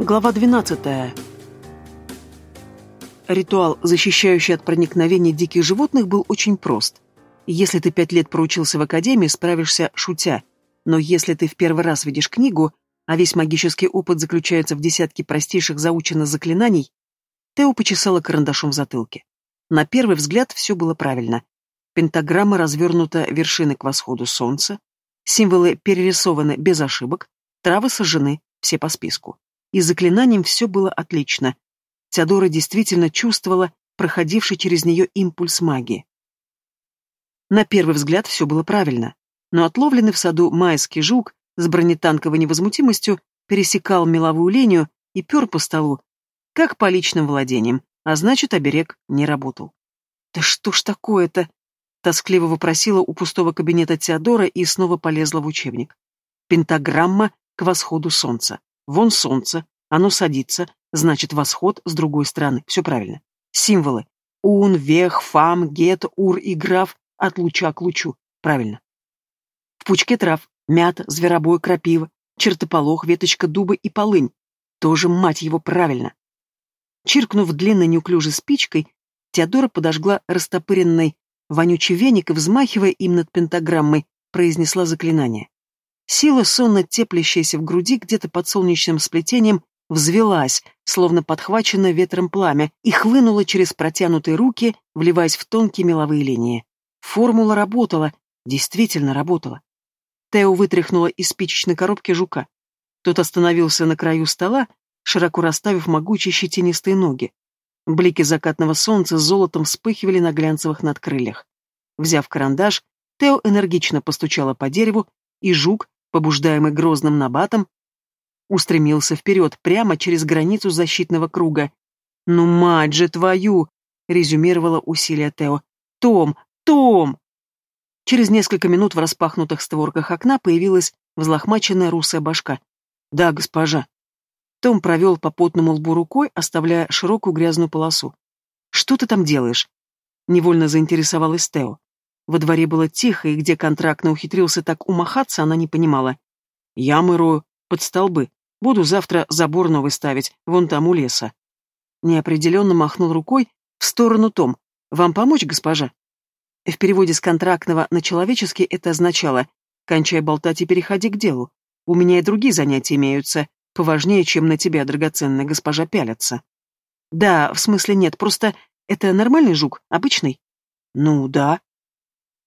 Глава 12. Ритуал, защищающий от проникновения диких животных, был очень прост. Если ты пять лет проучился в академии, справишься шутя. Но если ты в первый раз видишь книгу, а весь магический опыт заключается в десятке простейших заученных заклинаний, Тео почесала карандашом в затылке. На первый взгляд все было правильно. Пентаграмма развернута вершины к восходу солнца, символы перерисованы без ошибок, травы сожжены, все по списку и заклинанием все было отлично. Теодора действительно чувствовала проходивший через нее импульс магии. На первый взгляд все было правильно, но отловленный в саду майский жук с бронетанковой невозмутимостью пересекал меловую линию и пер по столу, как по личным владениям, а значит, оберег не работал. «Да что ж такое-то?» — тоскливо вопросила у пустого кабинета Теодора и снова полезла в учебник. «Пентаграмма к восходу солнца. Вон солнце, оно садится, значит восход с другой стороны. Все правильно. Символы. Ун, вех, фам, гет, ур и граф от луча к лучу. Правильно. В пучке трав мята, зверобой, крапива, чертополох, веточка дуба и полынь. Тоже, мать его, правильно. Чиркнув длинной неуклюжей спичкой, Теодора подожгла растопыренный вонючий веник и, взмахивая им над пентаграммой, произнесла заклинание. Сила, сонно теплящаяся в груди где-то под солнечным сплетением, взвелась, словно подхваченная ветром пламя, и хлынула через протянутые руки, вливаясь в тонкие меловые линии. Формула работала, действительно работала. Тео вытряхнула из спичечной коробки жука. Тот остановился на краю стола, широко расставив могучие щетинистые ноги. Блики закатного солнца с золотом вспыхивали на глянцевых надкрыльях. Взяв карандаш, Тео энергично постучала по дереву, и жук, побуждаемый грозным набатом, устремился вперед, прямо через границу защитного круга. «Ну, мать же твою!» — резюмировала усилия Тео. «Том! Том!» Через несколько минут в распахнутых створках окна появилась взлохмаченная русая башка. «Да, госпожа». Том провел по потному лбу рукой, оставляя широкую грязную полосу. «Что ты там делаешь?» Невольно заинтересовалась Тео. Во дворе было тихо, и где контрактно ухитрился так умахаться, она не понимала. «Ямы рою, под столбы. Буду завтра забор новый ставить, вон там у леса». Неопределенно махнул рукой в сторону Том. «Вам помочь, госпожа?» В переводе с контрактного на человеческий это означало «кончай болтать и переходи к делу. У меня и другие занятия имеются, поважнее, чем на тебя, драгоценная госпожа, пялятся». «Да, в смысле нет, просто это нормальный жук, обычный?» «Ну, да»,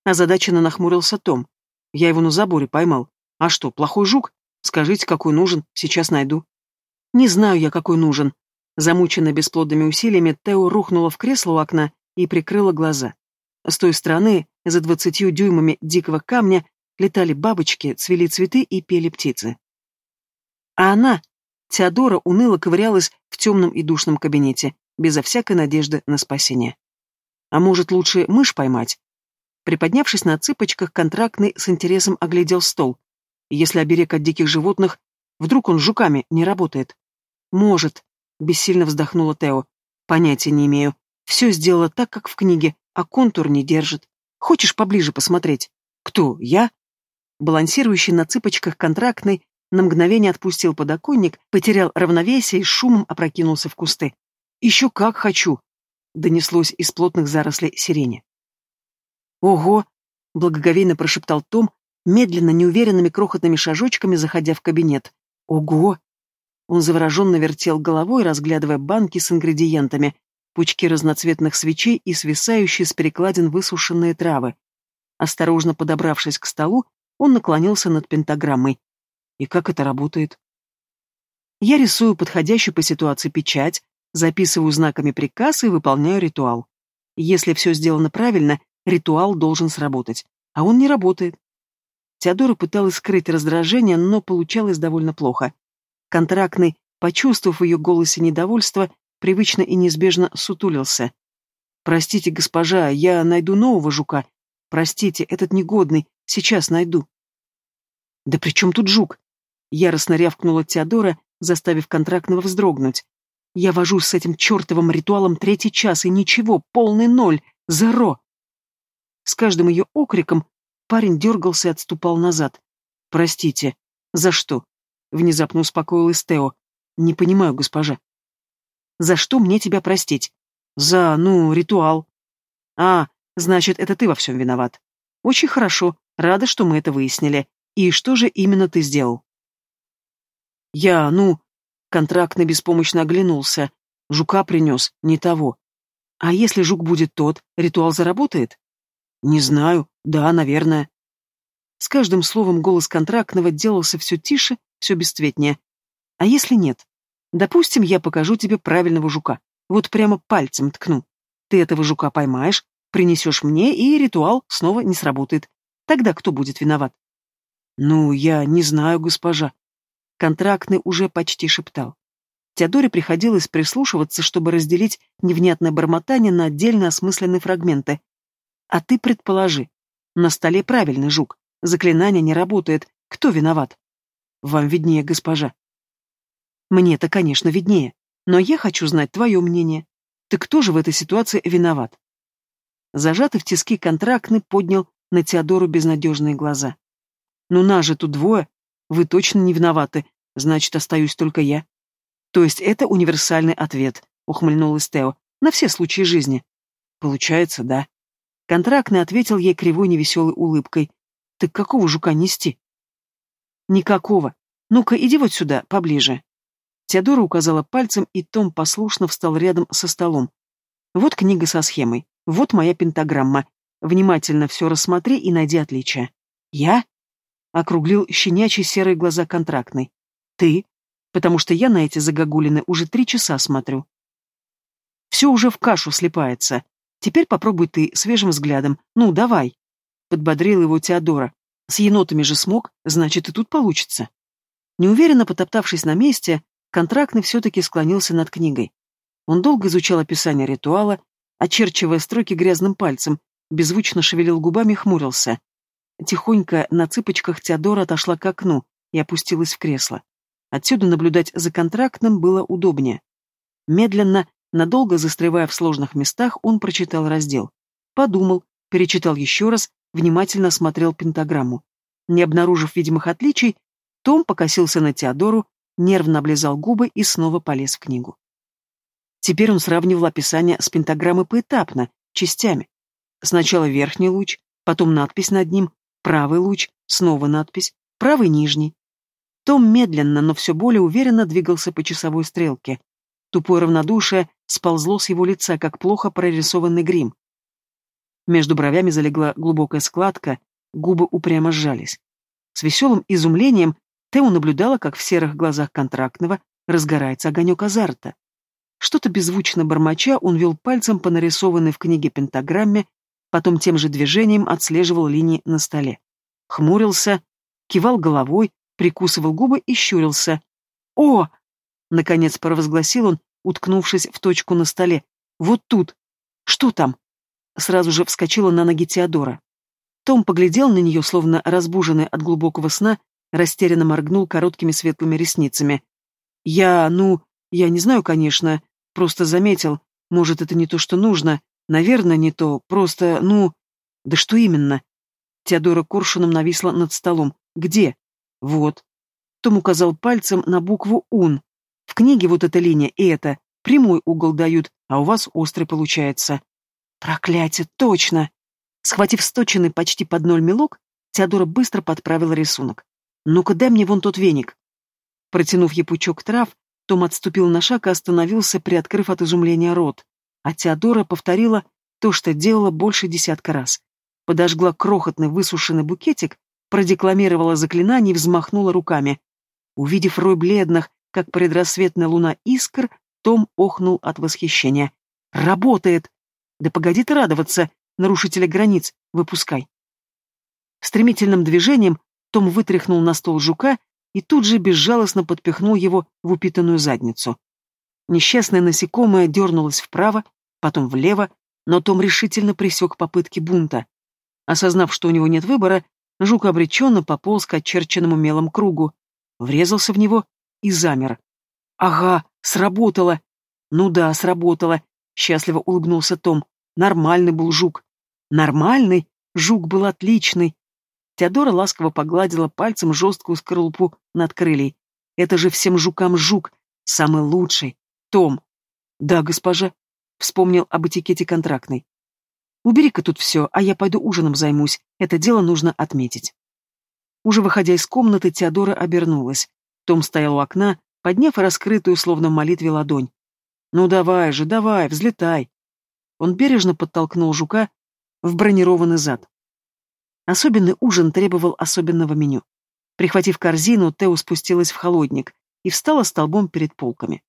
Озадаченно нахмурился Том. Я его на заборе поймал. А что, плохой жук? Скажите, какой нужен, сейчас найду. Не знаю я, какой нужен. Замученная бесплодными усилиями, Тео рухнула в кресло у окна и прикрыла глаза. С той стороны, за двадцатью дюймами дикого камня, летали бабочки, цвели цветы и пели птицы. А она, Теодора, уныло ковырялась в темном и душном кабинете, безо всякой надежды на спасение. А может, лучше мышь поймать? Приподнявшись на цыпочках, контрактный с интересом оглядел стол. Если оберег от диких животных, вдруг он жуками не работает? Может, бессильно вздохнула Тео. Понятия не имею. Все сделала так, как в книге, а контур не держит. Хочешь поближе посмотреть? Кто, я? Балансирующий на цыпочках контрактный на мгновение отпустил подоконник, потерял равновесие и шумом опрокинулся в кусты. «Еще как хочу!» — донеслось из плотных зарослей сирени. «Ого!» — благоговейно прошептал Том, медленно, неуверенными крохотными шажочками заходя в кабинет. «Ого!» Он завороженно вертел головой, разглядывая банки с ингредиентами, пучки разноцветных свечей и свисающие с перекладин высушенные травы. Осторожно подобравшись к столу, он наклонился над пентаграммой. «И как это работает?» Я рисую подходящую по ситуации печать, записываю знаками приказ и выполняю ритуал. Если все сделано правильно, Ритуал должен сработать. А он не работает. Теодора пыталась скрыть раздражение, но получалось довольно плохо. Контрактный, почувствовав в ее голосе недовольство, привычно и неизбежно сутулился. «Простите, госпожа, я найду нового жука. Простите, этот негодный, сейчас найду». «Да при чем тут жук?» Яростно рявкнула Теодора, заставив контрактного вздрогнуть. «Я вожусь с этим чертовым ритуалом третий час, и ничего, полный ноль, зеро!» С каждым ее окриком парень дергался и отступал назад. «Простите. За что?» — внезапно успокоилась Тео. Не понимаю, госпожа. За что мне тебя простить? За, ну, ритуал. А, значит, это ты во всем виноват. Очень хорошо, рада, что мы это выяснили. И что же именно ты сделал? Я, ну, контрактный беспомощно оглянулся. Жука принес, не того. А если жук будет тот, ритуал заработает? Не знаю, да, наверное. С каждым словом голос контрактного делался все тише, все бесцветнее. А если нет? Допустим, я покажу тебе правильного жука. Вот прямо пальцем ткну. Ты этого жука поймаешь, принесешь мне, и ритуал снова не сработает. Тогда кто будет виноват? Ну, я не знаю, госпожа. Контрактный уже почти шептал. Теодоре приходилось прислушиваться, чтобы разделить невнятное бормотание на отдельно осмысленные фрагменты. А ты предположи. На столе правильный жук. Заклинание не работает. Кто виноват? Вам виднее, госпожа. Мне-то, конечно, виднее, но я хочу знать твое мнение. Ты кто же в этой ситуации виноват? Зажатый в тиски контрактный поднял на Теодору безнадежные глаза. Ну нас же тут двое. Вы точно не виноваты, значит, остаюсь только я. То есть это универсальный ответ, ухмыльнулась Тео, на все случаи жизни. Получается, да. Контрактный ответил ей кривой невеселой улыбкой. Так какого жука нести? Никакого. Ну-ка, иди вот сюда, поближе. Теодора указала пальцем, и Том послушно встал рядом со столом. «Вот книга со схемой. Вот моя пентаграмма. Внимательно все рассмотри и найди отличия». «Я?» — округлил щенячьи серые глаза контрактный. «Ты? Потому что я на эти загогулины уже три часа смотрю». «Все уже в кашу слепается. Теперь попробуй ты свежим взглядом. Ну, давай!» — подбодрил его Теодора. «С енотами же смог, значит, и тут получится». Неуверенно потоптавшись на месте, Контрактный все-таки склонился над книгой. Он долго изучал описание ритуала, очерчивая строки грязным пальцем, беззвучно шевелил губами и хмурился. Тихонько на цыпочках Теодора отошла к окну и опустилась в кресло. Отсюда наблюдать за контрактным было удобнее. Медленно, надолго застревая в сложных местах, он прочитал раздел. Подумал, перечитал еще раз, внимательно осмотрел пентаграмму. Не обнаружив видимых отличий, Том покосился на Теодору, нервно облизал губы и снова полез в книгу. Теперь он сравнивал описание с пентаграммой поэтапно, частями. Сначала верхний луч, потом надпись над ним, правый луч, снова надпись, правый нижний. Том медленно, но все более уверенно двигался по часовой стрелке. Тупое равнодушие сползло с его лица, как плохо прорисованный грим. Между бровями залегла глубокая складка, губы упрямо сжались. С веселым изумлением Тео наблюдала, как в серых глазах контрактного разгорается огонек азарта. Что-то беззвучно бормоча, он вел пальцем по нарисованной в книге пентаграмме, потом тем же движением отслеживал линии на столе. Хмурился, кивал головой, прикусывал губы и щурился. «О!» — наконец провозгласил он, уткнувшись в точку на столе. «Вот тут! Что там?» Сразу же вскочила на ноги Теодора. Том поглядел на нее, словно разбуженный от глубокого сна, растерянно моргнул короткими светлыми ресницами. «Я, ну, я не знаю, конечно, просто заметил. Может, это не то, что нужно. Наверное, не то. Просто, ну... Да что именно?» Теодора коршуном нависла над столом. «Где?» «Вот». Том указал пальцем на букву «ун». В книге вот эта линия и эта. Прямой угол дают, а у вас острый получается. Проклятие, точно! Схватив сточенный почти под ноль мелок, Теодора быстро подправила рисунок. «Ну-ка, дай мне вон тот веник». Протянув ей пучок трав, том отступил на шаг и остановился, приоткрыв от изумления рот. А Теодора повторила то, что делала больше десятка раз. Подожгла крохотный высушенный букетик, продекламировала заклинание и взмахнула руками. Увидев рой бледных, как предрассветная луна искр, Том охнул от восхищения. «Работает! Да погоди ты радоваться, нарушителя границ, выпускай!» Стремительным движением том вытряхнул на стол жука и тут же безжалостно подпихнул его в упитанную задницу. Несчастное насекомое дернулось вправо, потом влево, но Том решительно пресек попытки бунта. Осознав, что у него нет выбора, жук обреченно пополз к очерченному мелом кругу, врезался в него и замер. «Ага, сработало!» «Ну да, сработало!» — счастливо улыбнулся Том. «Нормальный был жук!» «Нормальный? Жук был отличный! Теодора ласково погладила пальцем жесткую скорлупу над крыльей. Это же всем жукам жук, Самый лучший. Том. Да, госпожа. Вспомнил об этикете контрактной. Убери-ка тут все, а я пойду ужином займусь. Это дело нужно отметить. Уже выходя из комнаты, Теодора обернулась. Том стоял у окна, подняв раскрытую, словно в молитве, ладонь. «Ну давай же, давай, взлетай!» Он бережно подтолкнул жука в бронированный зад. Особенный ужин требовал особенного меню. Прихватив корзину, Тео спустилась в холодник и встала столбом перед полками.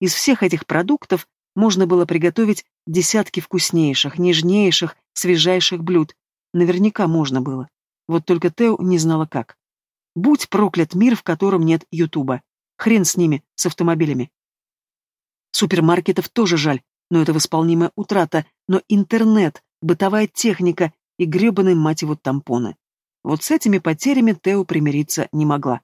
Из всех этих продуктов можно было приготовить десятки вкуснейших, нежнейших, свежайших блюд. Наверняка можно было. Вот только Тео не знала как. Будь проклят мир, в котором нет Ютуба. Хрен с ними, с автомобилями. Супермаркетов тоже жаль, но это восполнимая утрата. Но интернет, бытовая техника и гребаные, мать его, тампоны. Вот с этими потерями Тео примириться не могла.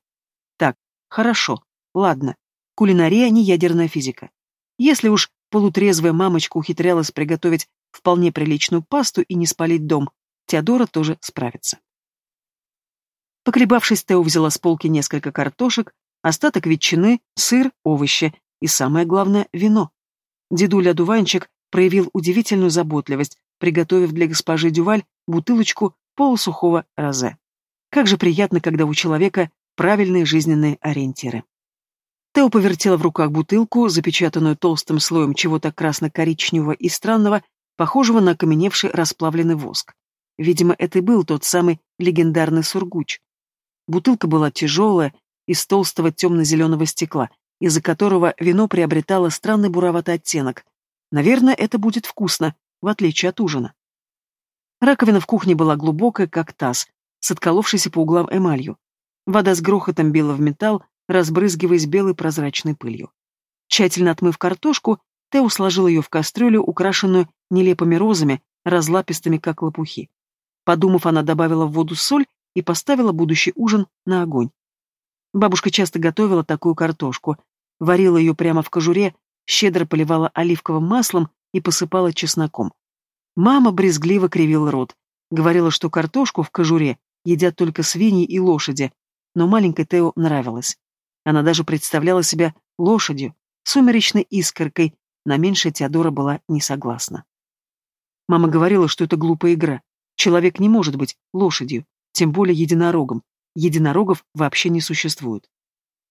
Так, хорошо, ладно. Кулинария не ядерная физика. Если уж полутрезвая мамочка ухитрялась приготовить вполне приличную пасту и не спалить дом, Теодора тоже справится. Поколебавшись, Тео взяла с полки несколько картошек, остаток ветчины, сыр, овощи и, самое главное, вино. Дедуля-дуванчик проявил удивительную заботливость, приготовив для госпожи Дюваль бутылочку полусухого розе. Как же приятно, когда у человека правильные жизненные ориентиры. Тео повертела в руках бутылку, запечатанную толстым слоем чего-то красно-коричневого и странного, похожего на окаменевший расплавленный воск. Видимо, это и был тот самый легендарный сургуч. Бутылка была тяжелая, из толстого темно-зеленого стекла, из-за которого вино приобретало странный буроватый оттенок. Наверное, это будет вкусно, в отличие от ужина. Раковина в кухне была глубокая, как таз, с отколовшейся по углам эмалью. Вода с грохотом била в металл, разбрызгиваясь белой прозрачной пылью. Тщательно отмыв картошку, Тео сложил ее в кастрюлю, украшенную нелепыми розами, разлапистыми, как лопухи. Подумав, она добавила в воду соль и поставила будущий ужин на огонь. Бабушка часто готовила такую картошку, варила ее прямо в кожуре, щедро поливала оливковым маслом и посыпала чесноком. Мама брезгливо кривила рот, говорила, что картошку в кожуре едят только свиньи и лошади, но маленькой Тео нравилось. Она даже представляла себя лошадью, сумеречной искоркой, на меньшее Теодора была не согласна. Мама говорила, что это глупая игра. Человек не может быть лошадью, тем более единорогом. Единорогов вообще не существует.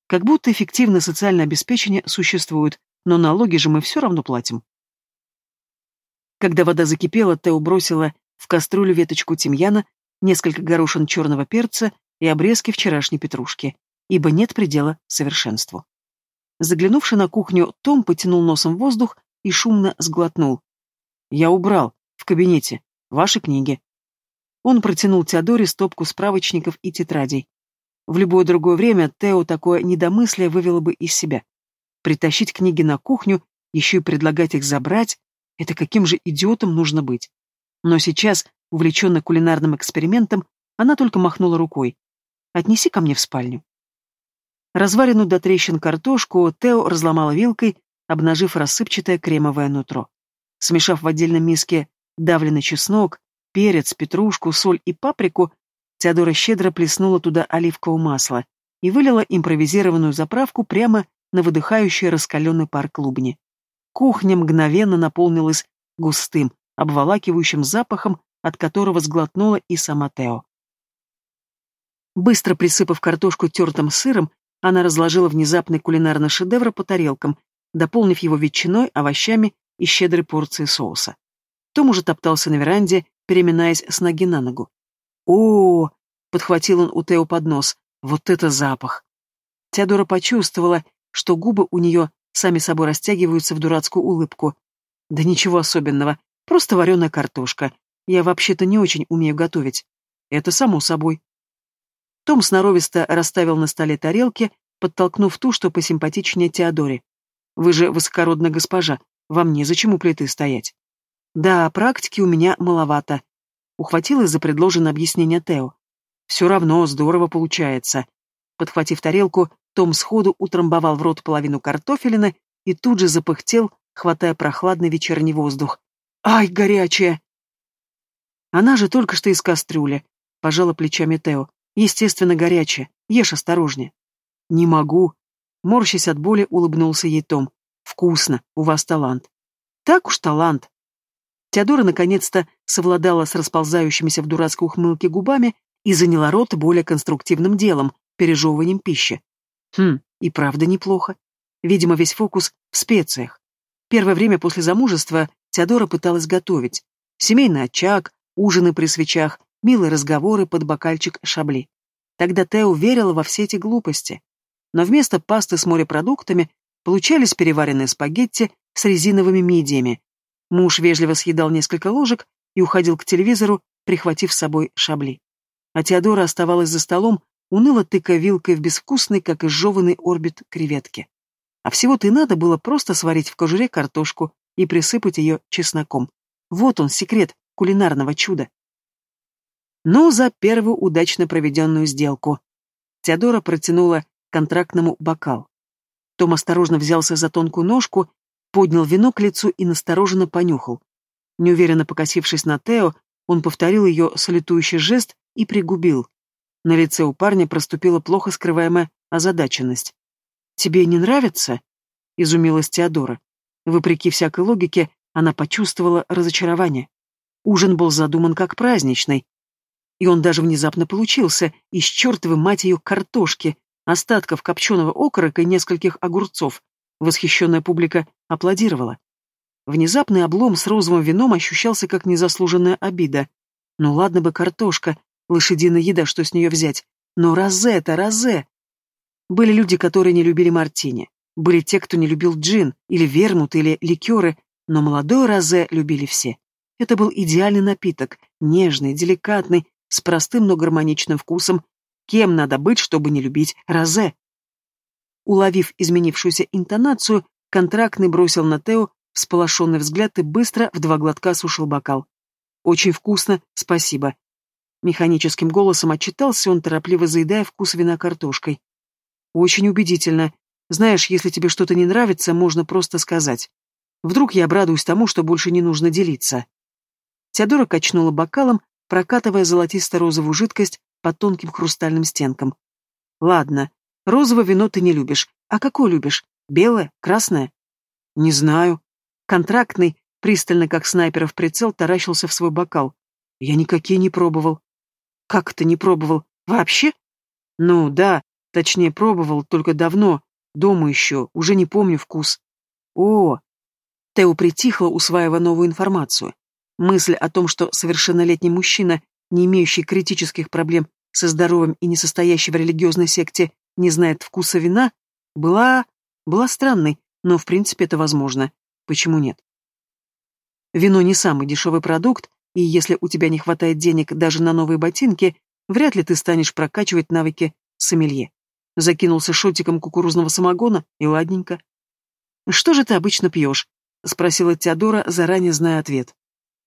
Как будто эффективное социальное обеспечение существует, но налоги же мы все равно платим. Когда вода закипела, Тео бросила в кастрюлю веточку тимьяна, несколько горошин черного перца и обрезки вчерашней петрушки, ибо нет предела совершенству. Заглянувший на кухню, Том потянул носом воздух и шумно сглотнул. «Я убрал. В кабинете. Ваши книги. Он протянул Теодоре стопку справочников и тетрадей. В любое другое время Тео такое недомыслие вывело бы из себя. Притащить книги на кухню, еще и предлагать их забрать — это каким же идиотом нужно быть. Но сейчас, увлеченно кулинарным экспериментом, она только махнула рукой. «Отнеси ко мне в спальню». Разваренную до трещин картошку Тео разломала вилкой, обнажив рассыпчатое кремовое нутро. Смешав в отдельной миске давленный чеснок, перец, петрушку, соль и паприку, Теодора щедро плеснула туда оливкового масла и вылила импровизированную заправку прямо на выдыхающий раскаленный пар клубни. Кухня мгновенно наполнилась густым, обволакивающим запахом, от которого сглотнула и сама Тео. Быстро присыпав картошку тертым сыром, она разложила внезапный кулинарный шедевр по тарелкам, дополнив его ветчиной, овощами и щедрой порцией соуса. Том уже топтался на веранде, переминаясь с ноги на ногу. о, подхватил он у Тео под нос. «Вот это запах!» Теодора почувствовала, что губы у нее сами собой растягиваются в дурацкую улыбку. «Да ничего особенного, просто вареная картошка. Я вообще-то не очень умею готовить. Это само собой». Том сноровисто расставил на столе тарелки, подтолкнув ту, что посимпатичнее Теодоре. «Вы же высокородная госпожа, вам незачем у плиты стоять». Да, практики у меня маловато. Ухватилась за предложенное объяснение Тео. Все равно здорово получается. Подхватив тарелку, Том сходу утрамбовал в рот половину картофелины и тут же запыхтел, хватая прохладный вечерний воздух. «Ай, горячая!» «Она же только что из кастрюли», — пожала плечами Тео. «Естественно, горячая. Ешь осторожнее». «Не могу». Морщась от боли, улыбнулся ей Том. «Вкусно, у вас талант». «Так уж талант». Теодора наконец-то совладала с расползающимися в дурацкой ухмылке губами и заняла рот более конструктивным делом, пережевыванием пищи. Хм, и правда неплохо. Видимо, весь фокус в специях. Первое время после замужества Теодора пыталась готовить. Семейный очаг, ужины при свечах, милые разговоры под бокальчик шабли. Тогда Тео верила во все эти глупости. Но вместо пасты с морепродуктами получались переваренные спагетти с резиновыми мидиями. Муж вежливо съедал несколько ложек и уходил к телевизору, прихватив с собой шабли. А Теодора оставалась за столом, уныло тыкая вилкой в безвкусный, как изжеванный орбит креветки. А всего-то и надо было просто сварить в кожуре картошку и присыпать ее чесноком. Вот он, секрет кулинарного чуда. Ну, за первую удачно проведенную сделку. Теодора протянула контрактному бокал. Том осторожно взялся за тонкую ножку, поднял вино к лицу и настороженно понюхал. Неуверенно покосившись на Тео, он повторил ее салютующий жест и пригубил. На лице у парня проступила плохо скрываемая озадаченность. «Тебе не нравится?» — изумилась Теодора. Вопреки всякой логике, она почувствовала разочарование. Ужин был задуман как праздничный. И он даже внезапно получился, из чертовой мать ее картошки, остатков копченого окорока и нескольких огурцов. Восхищенная публика аплодировала. Внезапный облом с розовым вином ощущался как незаслуженная обида. Ну ладно бы картошка, лошадиная еда, что с нее взять. Но розе это розе. Были люди, которые не любили мартини. Были те, кто не любил джин, или вермут, или ликеры, но молодой розе любили все. Это был идеальный напиток, нежный, деликатный, с простым, но гармоничным вкусом. Кем надо быть, чтобы не любить розе? Уловив изменившуюся интонацию, контрактный бросил на Тео всполошенный взгляд и быстро в два глотка сушил бокал. «Очень вкусно, спасибо». Механическим голосом отчитался он, торопливо заедая вкус вина картошкой. «Очень убедительно. Знаешь, если тебе что-то не нравится, можно просто сказать. Вдруг я обрадуюсь тому, что больше не нужно делиться». Теодора качнула бокалом, прокатывая золотисто-розовую жидкость по тонким хрустальным стенкам. «Ладно, розовое вино ты не любишь. А какое любишь? Белое? Красное?» «Не знаю». Контрактный, пристально как снайпер в прицел, таращился в свой бокал. «Я никакие не пробовал». «Как это не пробовал? Вообще?» «Ну, да, точнее, пробовал, только давно, дома еще, уже не помню вкус». «О!» Тео притихла, усваивая новую информацию. Мысль о том, что совершеннолетний мужчина, не имеющий критических проблем со здоровьем и не состоящий в религиозной секте, не знает вкуса вина, была... была странной, но в принципе это возможно. Почему нет? Вино не самый дешевый продукт, и если у тебя не хватает денег даже на новые ботинки, вряд ли ты станешь прокачивать навыки сомелье. Закинулся шотиком кукурузного самогона, и ладненько. «Что же ты обычно пьешь?» — спросила Теодора, заранее зная ответ.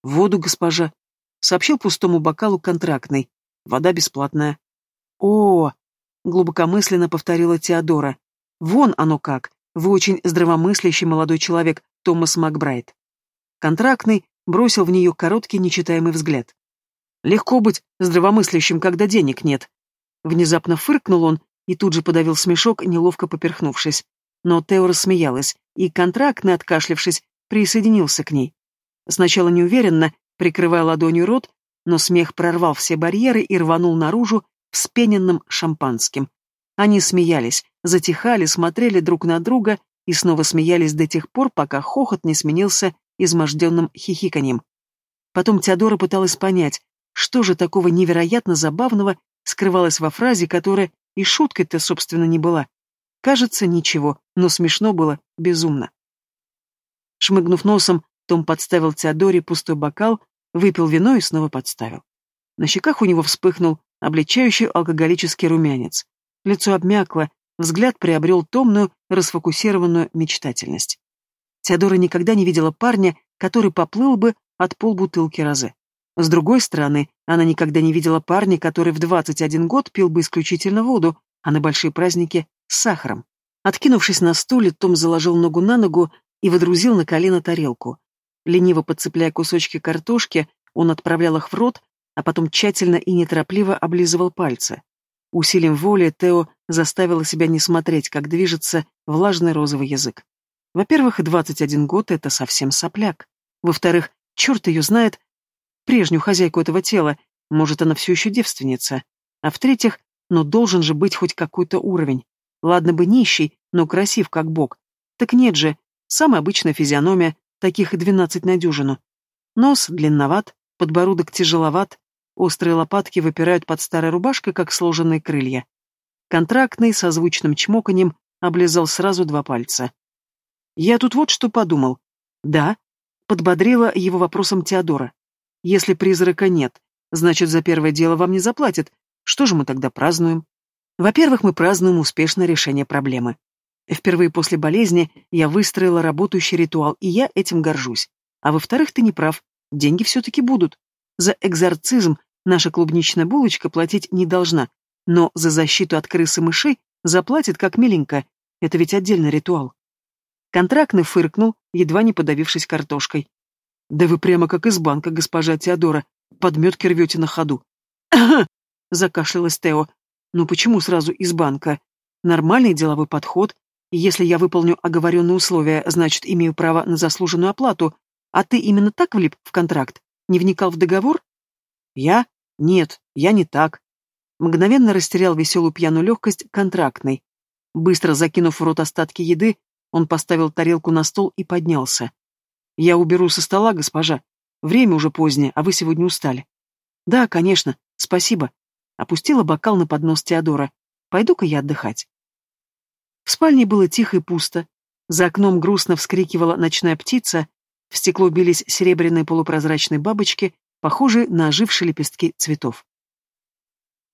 «Воду, госпожа», — сообщил пустому бокалу контрактный. «Вода бесплатная». «О!» — глубокомысленно повторила Теодора. «Вон оно как! Вы очень здравомыслящий молодой человек, Томас Макбрайт». Контрактный бросил в нее короткий нечитаемый взгляд. «Легко быть здравомыслящим, когда денег нет». Внезапно фыркнул он и тут же подавил смешок, неловко поперхнувшись. Но Тео рассмеялась, и контрактный, откашлившись, присоединился к ней. Сначала неуверенно, прикрывая ладонью рот, но смех прорвал все барьеры и рванул наружу вспененным шампанским. Они смеялись, затихали, смотрели друг на друга и снова смеялись до тех пор, пока хохот не сменился изможденным хихиканьем. Потом Теодора пыталась понять, что же такого невероятно забавного скрывалось во фразе, которая и шуткой-то, собственно, не была. Кажется, ничего, но смешно было безумно. Шмыгнув носом, том подставил Теодоре пустой бокал, выпил вино и снова подставил. На щеках у него вспыхнул обличающий алкоголический румянец. Лицо обмякло, взгляд приобрел томную, расфокусированную мечтательность. Теодора никогда не видела парня, который поплыл бы от полбутылки розы. С другой стороны, она никогда не видела парня, который в 21 год пил бы исключительно воду, а на большие праздники — с сахаром. Откинувшись на стуле, Том заложил ногу на ногу и водрузил на колено тарелку. Лениво подцепляя кусочки картошки, он отправлял их в рот, а потом тщательно и неторопливо облизывал пальцы. Усилием воли Тео заставила себя не смотреть, как движется влажный розовый язык. Во-первых, 21 год — это совсем сопляк. Во-вторых, черт ее знает, прежнюю хозяйку этого тела, может, она все еще девственница. А в-третьих, но должен же быть хоть какой-то уровень. Ладно бы нищий, но красив как бог. Так нет же, самая обычная физиономия, таких и двенадцать на дюжину. Нос длинноват, подбородок тяжеловат, острые лопатки выпирают под старой рубашкой, как сложенные крылья. Контрактный, со звучным чмоканьем, облизал сразу два пальца. «Я тут вот что подумал». «Да», — подбодрила его вопросом Теодора. «Если призрака нет, значит, за первое дело вам не заплатят. Что же мы тогда празднуем?» «Во-первых, мы празднуем успешное решение проблемы. Впервые после болезни я выстроила работающий ритуал, и я этим горжусь. А во-вторых, ты не прав, деньги все-таки будут. За экзорцизм наша клубничная булочка платить не должна, но за защиту от крыс и мышей заплатит как миленько. Это ведь отдельный ритуал. Контрактный фыркнул, едва не подавившись картошкой. «Да вы прямо как из банка, госпожа Теодора. Подметки рвете на ходу». закашлялась Тео. «Ну почему сразу из банка? Нормальный деловой подход. Если я выполню оговоренные условия, значит, имею право на заслуженную оплату. А ты именно так влип в контракт? Не вникал в договор?» «Я? Нет, я не так. Мгновенно растерял веселую пьяную легкость контрактной. Быстро закинув в рот остатки еды, он поставил тарелку на стол и поднялся. «Я уберу со стола, госпожа. Время уже позднее, а вы сегодня устали». «Да, конечно. Спасибо». Опустила бокал на поднос Теодора. «Пойду-ка я отдыхать». В спальне было тихо и пусто. За окном грустно вскрикивала ночная птица, в стекло бились серебряные полупрозрачные бабочки, похожие на ожившие лепестки цветов.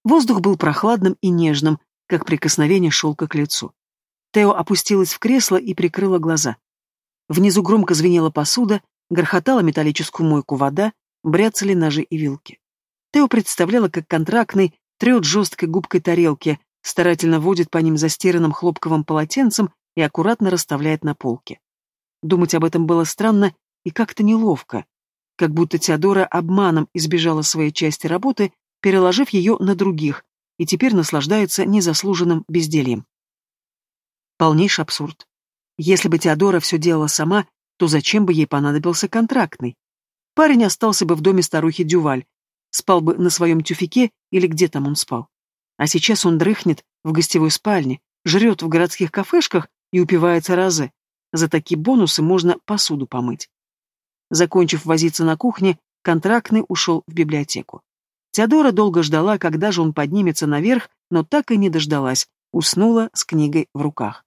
Воздух был прохладным и нежным, как прикосновение шелка к лицу. Тео опустилась в кресло и прикрыла глаза. Внизу громко звенела посуда, грохотала металлическую мойку вода, бряцали ножи и вилки. Тео представляла, как контрактный трет жесткой губкой тарелки, старательно водит по ним застиранным хлопковым полотенцем и аккуратно расставляет на полке. Думать об этом было странно и как-то неловко, как будто Теодора обманом избежала своей части работы переложив ее на других, и теперь наслаждается незаслуженным бездельем. Полнейший абсурд. Если бы Теодора все делала сама, то зачем бы ей понадобился контрактный? Парень остался бы в доме старухи Дюваль, спал бы на своем тюфике или где там он спал. А сейчас он дрыхнет в гостевой спальне, жрет в городских кафешках и упивается разы. За такие бонусы можно посуду помыть. Закончив возиться на кухне, контрактный ушел в библиотеку. Теодора долго ждала, когда же он поднимется наверх, но так и не дождалась, уснула с книгой в руках.